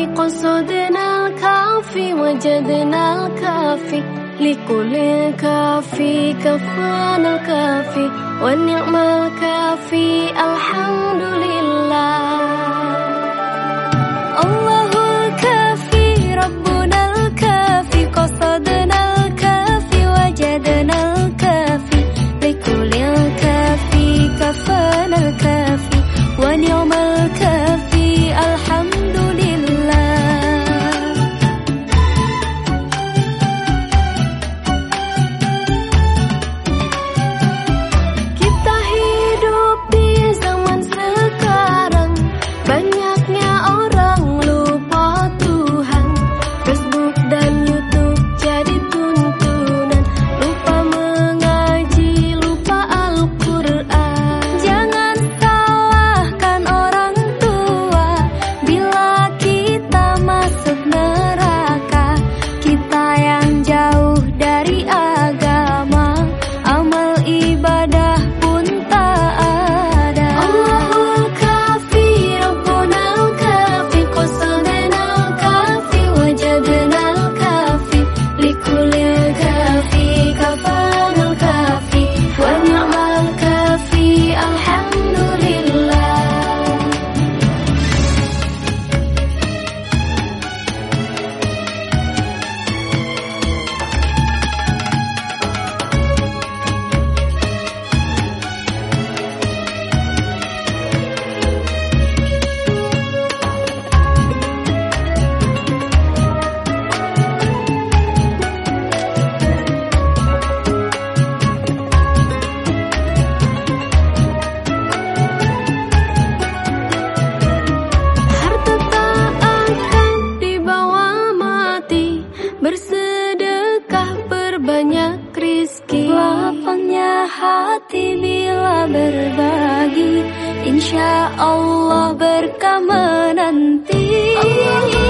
الكافي قصدنا الكافي وجدنا الكافي لكل كافي كفانا الكافي والنعم الكافي الحمد hati bila berbagi Insya Allah berkah menanti Allah.